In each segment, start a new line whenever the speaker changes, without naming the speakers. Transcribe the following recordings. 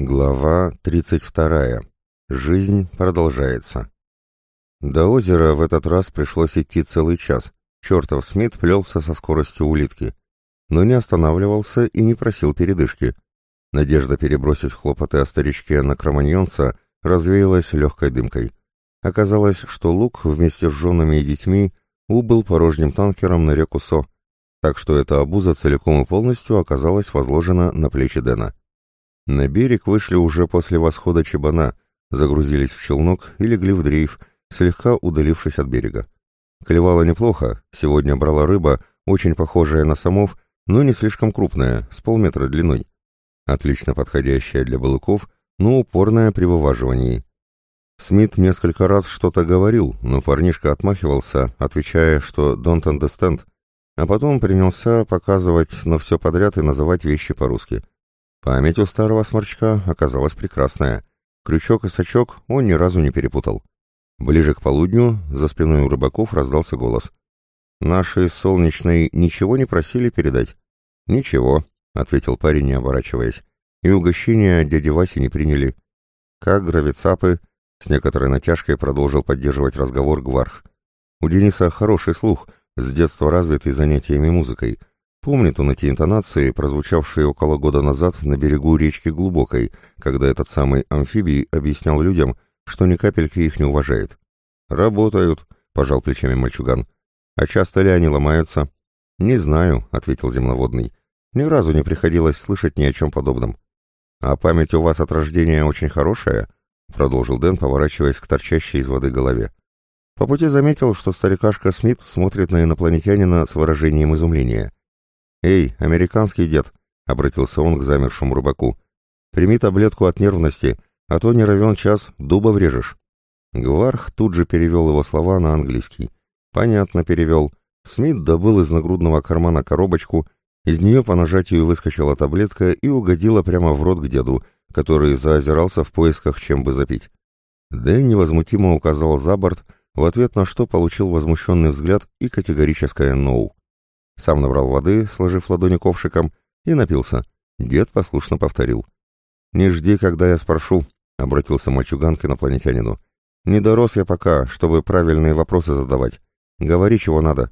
Глава 32. Жизнь продолжается. До озера в этот раз пришлось идти целый час. Чертов Смит плелся со скоростью улитки, но не останавливался и не просил передышки. Надежда перебросить хлопоты о старичке на кроманьонца развеялась легкой дымкой. Оказалось, что Лук вместе с женами и детьми убыл порожним танкером на реку Со, так что эта обуза целиком и полностью оказалась возложена на плечи Дэна. На берег вышли уже после восхода чебана, загрузились в челнок и легли в дрейф, слегка удалившись от берега. Клевало неплохо, сегодня брала рыба, очень похожая на самов, но не слишком крупная, с полметра длиной. Отлично подходящая для балыков, но упорная при вываживании. Смит несколько раз что-то говорил, но парнишка отмахивался, отвечая, что «don't understand», а потом принялся показывать на все подряд и называть вещи по-русски. Память у старого сморчка оказалась прекрасная. Крючок и сачок он ни разу не перепутал. Ближе к полудню за спиной у рыбаков раздался голос. «Наши из Солнечной ничего не просили передать?» «Ничего», — ответил парень, не оборачиваясь. «И угощения дяди Васи не приняли». «Как гравицапы?» — с некоторой натяжкой продолжил поддерживать разговор Гварх. «У Дениса хороший слух, с детства развитый занятиями музыкой, Помнит он эти интонации, прозвучавшие около года назад на берегу речки Глубокой, когда этот самый амфибий объяснял людям, что ни капельки их не уважает. «Работают», — пожал плечами мальчуган. «А часто ли они ломаются?» «Не знаю», — ответил земноводный. «Ни разу не приходилось слышать ни о чем подобном». «А память у вас от рождения очень хорошая?» — продолжил Дэн, поворачиваясь к торчащей из воды голове. По пути заметил, что старикашка Смит смотрит на инопланетянина с выражением изумления. «Эй, американский дед!» — обратился он к замершему рыбаку. «Прими таблетку от нервности, а то не равен час, дуба врежешь». Гварх тут же перевел его слова на английский. «Понятно, перевел». Смит добыл из нагрудного кармана коробочку, из нее по нажатию выскочила таблетка и угодила прямо в рот к деду, который заозирался в поисках, чем бы запить. Дэн невозмутимо указал за борт, в ответ на что получил возмущенный взгляд и категорическое «ноу». Сам набрал воды, сложив ладони ковшиком, и напился. Дед послушно повторил. «Не жди, когда я спрошу», — обратился мальчуган к инопланетянину. «Не дорос я пока, чтобы правильные вопросы задавать. Говори, чего надо».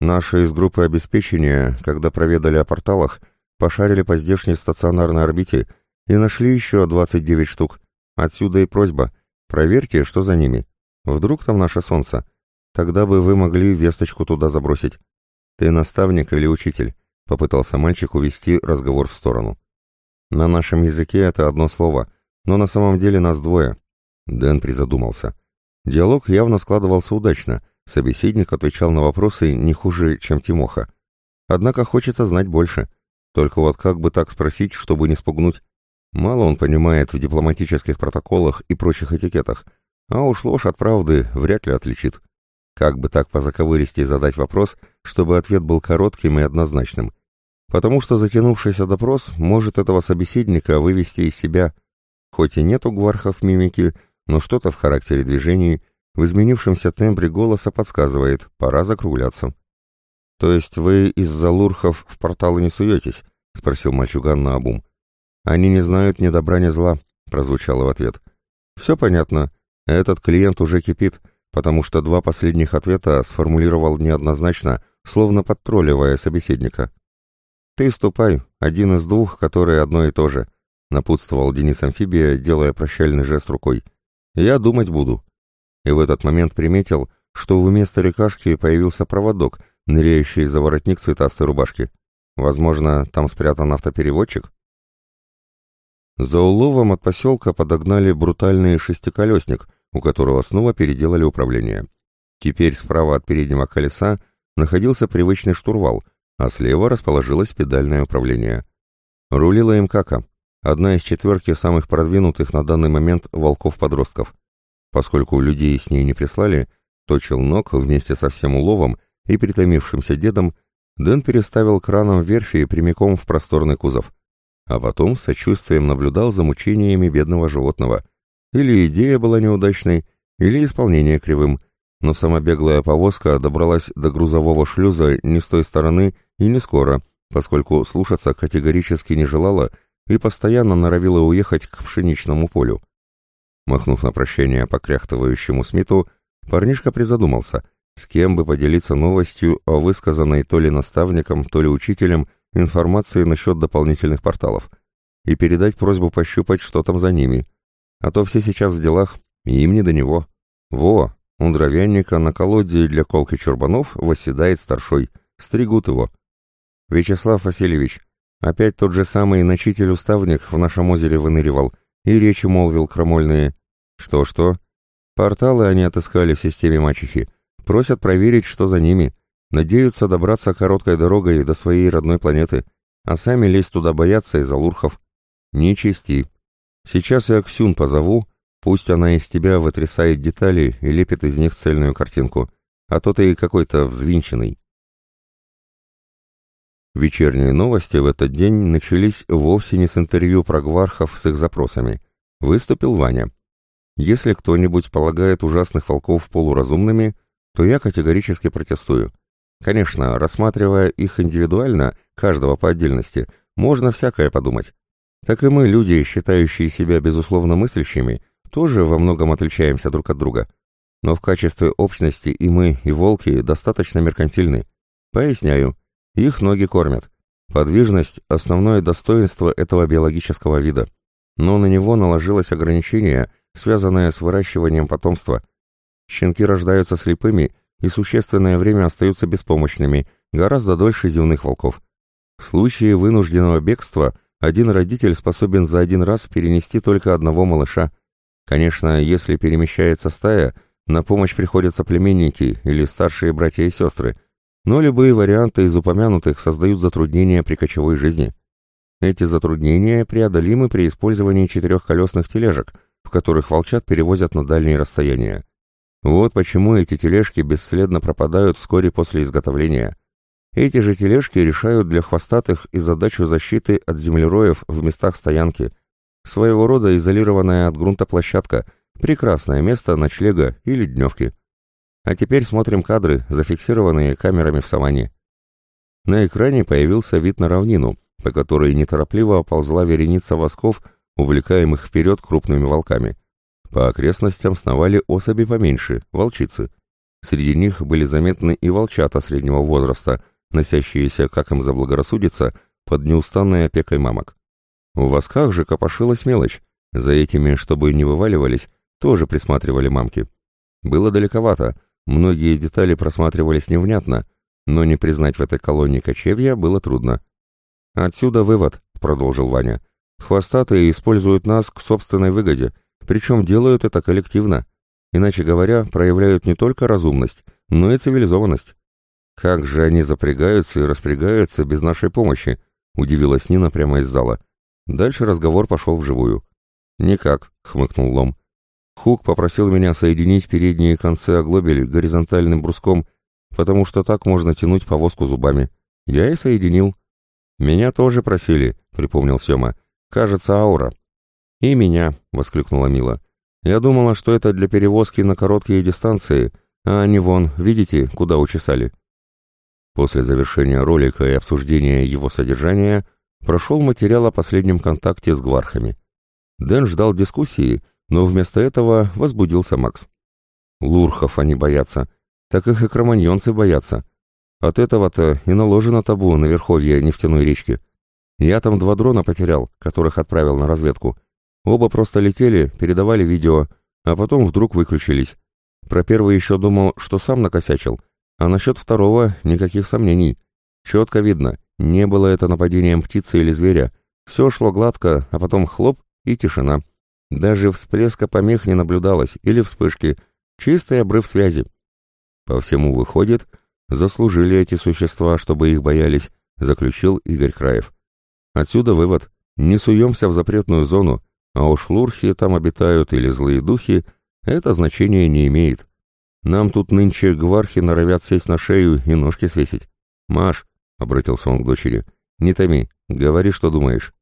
Наши из группы обеспечения, когда проведали о порталах, пошарили по здешней стационарной орбите и нашли еще 29 штук. Отсюда и просьба. Проверьте, что за ними. Вдруг там наше солнце. Тогда бы вы могли весточку туда забросить. «Ты наставник или учитель?» — попытался мальчик увести разговор в сторону. «На нашем языке это одно слово, но на самом деле нас двое». Дэн призадумался. Диалог явно складывался удачно, собеседник отвечал на вопросы не хуже, чем Тимоха. Однако хочется знать больше. Только вот как бы так спросить, чтобы не спугнуть? Мало он понимает в дипломатических протоколах и прочих этикетах, а уж ложь от правды вряд ли отличит. Как бы так по заковыристи задать вопрос, чтобы ответ был коротким и однозначным? Потому что затянувшийся допрос может этого собеседника вывести из себя. Хоть и нет у гвархов мимики, но что-то в характере движений, в изменившемся тембре голоса подсказывает, пора закругляться. «То есть вы из-за лурхов в порталы не суетесь?» — спросил мальчуган на обум. «Они не знают ни добра, ни зла», — прозвучало в ответ. «Все понятно. Этот клиент уже кипит, потому что два последних ответа сформулировал неоднозначно, словно подтролливая собеседника. «Ты ступай, один из двух, которые одно и то же», — напутствовал Денис Амфибия, делая прощальный жест рукой. «Я думать буду». И в этот момент приметил, что вместо рекашки появился проводок, ныряющий за воротник цветастой рубашки. Возможно, там спрятан автопереводчик? За уловом от поселка подогнали брутальный шестиколесник — у которого снова переделали управление. Теперь справа от переднего колеса находился привычный штурвал, а слева расположилось педальное управление. Рулила им Кака, одна из четверки самых продвинутых на данный момент волков-подростков. Поскольку людей с ней не прислали, то челнок вместе со всем уловом и притомившимся дедом Дэн переставил краном верфи прямиком в просторный кузов, а потом с сочувствием наблюдал за мучениями бедного животного, или идея была неудачной, или исполнение кривым, но сама беглая повозка добралась до грузового шлюза не с той стороны и не скоро, поскольку слушаться категорически не желала и постоянно норовила уехать к пшеничному полю. Махнув на прощение покряхтывающему Смиту, парнишка призадумался, с кем бы поделиться новостью о высказанной то ли наставником, то ли учителем информации насчет дополнительных порталов, и передать просьбу пощупать, что там за ними. А то все сейчас в делах, и им не до него. Во, у дровянника на колоде для колки чурбанов восседает старшой. Стригут его. Вячеслав Васильевич, опять тот же самый начитель-уставник в нашем озере выныривал и речи молвил крамольные. Что-что? Порталы они отыскали в системе мачехи. Просят проверить, что за ними. Надеются добраться короткой дорогой до своей родной планеты, а сами лезть туда боятся из-за лурхов. Не чести. Сейчас я Ксюн позову, пусть она из тебя вытрясает детали и лепит из них цельную картинку, а то ты какой-то взвинченный. Вечерние новости в этот день начались вовсе не с интервью про гвархов с их запросами. Выступил Ваня. Если кто-нибудь полагает ужасных волков полуразумными, то я категорически протестую. Конечно, рассматривая их индивидуально, каждого по отдельности, можно всякое подумать. Так и мы, люди, считающие себя безусловно мыслящими, тоже во многом отличаемся друг от друга. Но в качестве общности и мы, и волки достаточно меркантильны. Поясняю, их ноги кормят. Подвижность – основное достоинство этого биологического вида. Но на него наложилось ограничение, связанное с выращиванием потомства. Щенки рождаются слепыми и существенное время остаются беспомощными, гораздо дольше земных волков. В случае вынужденного бегства один родитель способен за один раз перенести только одного малыша. Конечно, если перемещается стая, на помощь приходят племенники или старшие братья и сестры, но любые варианты из упомянутых создают затруднения при кочевой жизни. Эти затруднения преодолимы при использовании четырехколесных тележек, в которых волчат перевозят на дальние расстояния. Вот почему эти тележки бесследно пропадают вскоре после изготовления. Эти же тележки решают для хвостатых и задачу защиты от землероев в местах стоянки. Своего рода изолированная от грунта площадка, прекрасное место ночлега или дневки. А теперь смотрим кадры, зафиксированные камерами в саванне. На экране появился вид на равнину, по которой неторопливо ползла вереница восков, увлекаемых вперед крупными волками. По окрестностям сновали особи поменьше, волчицы. Среди них были заметны и волчата среднего возраста, носящиеся, как им заблагорассудится, под неустанной опекой мамок. В восках же копошилась мелочь. За этими, чтобы не вываливались, тоже присматривали мамки. Было далековато, многие детали просматривались невнятно, но не признать в этой колонии кочевья было трудно. «Отсюда вывод», — продолжил Ваня. «Хвостатые используют нас к собственной выгоде, причем делают это коллективно. Иначе говоря, проявляют не только разумность, но и цивилизованность. «Как же они запрягаются и распрягаются без нашей помощи?» — удивилась Нина прямо из зала. Дальше разговор пошел вживую. «Никак», — хмыкнул Лом. «Хук попросил меня соединить передние концы оглобель горизонтальным бруском, потому что так можно тянуть повозку зубами. Я и соединил». «Меня тоже просили», — припомнил Сема. «Кажется, аура». «И меня», — воскликнула Мила. «Я думала, что это для перевозки на короткие дистанции, а они вон, видите, куда учесали». После завершения ролика и обсуждения его содержания прошел материал о последнем контакте с гвархами. Дэн ждал дискуссии, но вместо этого возбудился Макс. Лурхов они боятся, так их и кроманьонцы боятся. От этого-то и наложено табу на верховье нефтяной речки. Я там два дрона потерял, которых отправил на разведку. Оба просто летели, передавали видео, а потом вдруг выключились. Про первый еще думал, что сам накосячил — а насчет второго никаких сомнений. Четко видно, не было это нападением птицы или зверя. Все шло гладко, а потом хлоп и тишина. Даже всплеска помех не наблюдалось или вспышки. Чистый обрыв связи. По всему выходит, заслужили эти существа, чтобы их боялись, заключил Игорь Краев. Отсюда вывод. Не суемся в запретную зону, а уж лурхи там обитают или злые духи, это значения не имеет. Нам тут нынче гвархи норовят сесть на шею и ножки свесить. Маш, — обратился он к дочери, — не томи, говори, что думаешь.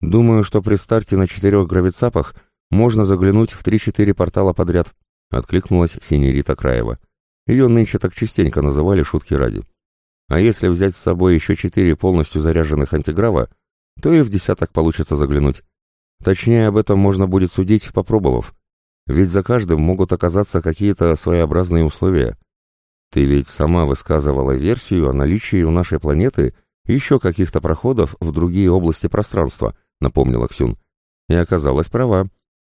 Думаю, что при старте на четырех гравицапах можно заглянуть в три-четыре портала подряд, — откликнулась Синерита Краева. Ее нынче так частенько называли шутки ради. А если взять с собой еще четыре полностью заряженных антиграва, то и в десяток получится заглянуть. Точнее, об этом можно будет судить, попробовав. Ведь за каждым могут оказаться какие-то своеобразные условия. Ты ведь сама высказывала версию о наличии у нашей планеты еще каких-то проходов в другие области пространства, напомнила Ксюн. И оказалась права.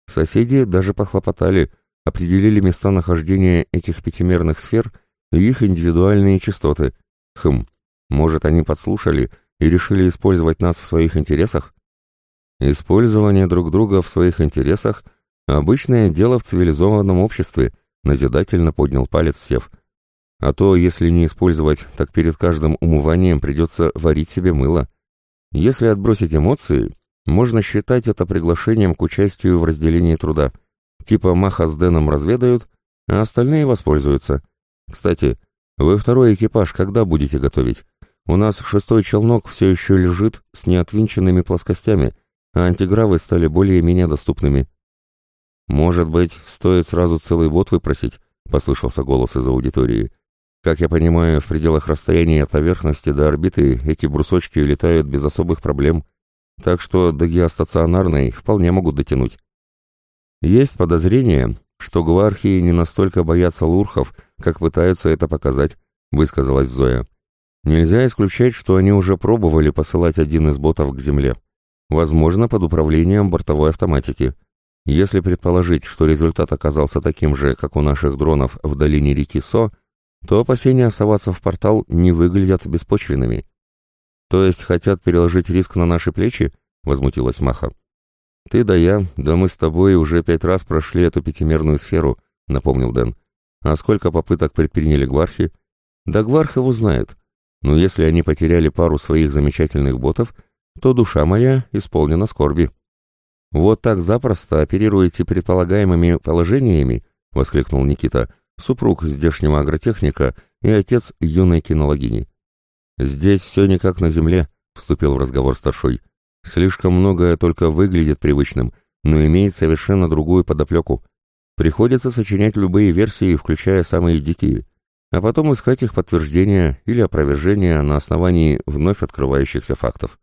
Соседи даже похлопотали, определили места нахождения этих пятимерных сфер и их индивидуальные частоты. Хм, может, они подслушали и решили использовать нас в своих интересах? Использование друг друга в своих интересах – обычное дело в цивилизованном обществе, назидательно поднял палец Сев. А то, если не использовать, так перед каждым умыванием придется варить себе мыло. Если отбросить эмоции, можно считать это приглашением к участию в разделении труда. Типа Маха с Дэном разведают, а остальные воспользуются. Кстати, вы второй экипаж когда будете готовить? У нас шестой челнок все еще лежит с неотвинченными плоскостями, а антигравы стали более-менее доступными. «Может быть, стоит сразу целый бот выпросить?» — послышался голос из аудитории. «Как я понимаю, в пределах расстояния от поверхности до орбиты эти брусочки летают без особых проблем, так что до геостационарной вполне могут дотянуть. Есть подозрение, что гвархи не настолько боятся лурхов, как пытаются это показать», — высказалась Зоя. Нельзя исключать, что они уже пробовали посылать один из ботов к Земле. Возможно, под управлением бортовой автоматики. Если предположить, что результат оказался таким же, как у наших дронов в долине реки Со, то опасения соваться в портал не выглядят беспочвенными. То есть хотят переложить риск на наши плечи? Возмутилась Маха. Ты да я, да мы с тобой уже пять раз прошли эту пятимерную сферу, напомнил Дэн. А сколько попыток предприняли гвархи? Да гварх его знает. Но если они потеряли пару своих замечательных ботов, то душа моя исполнена скорби. Вот так запросто оперируете предполагаемыми положениями, воскликнул Никита, супруг здешнего агротехника и отец юной кинологини. Здесь все не как на земле, вступил в разговор старшой. Слишком многое только выглядит привычным, но имеет совершенно другую подоплеку. Приходится сочинять любые версии, включая самые дикие а потом искать их подтверждения или опровержения на основании вновь открывающихся фактов.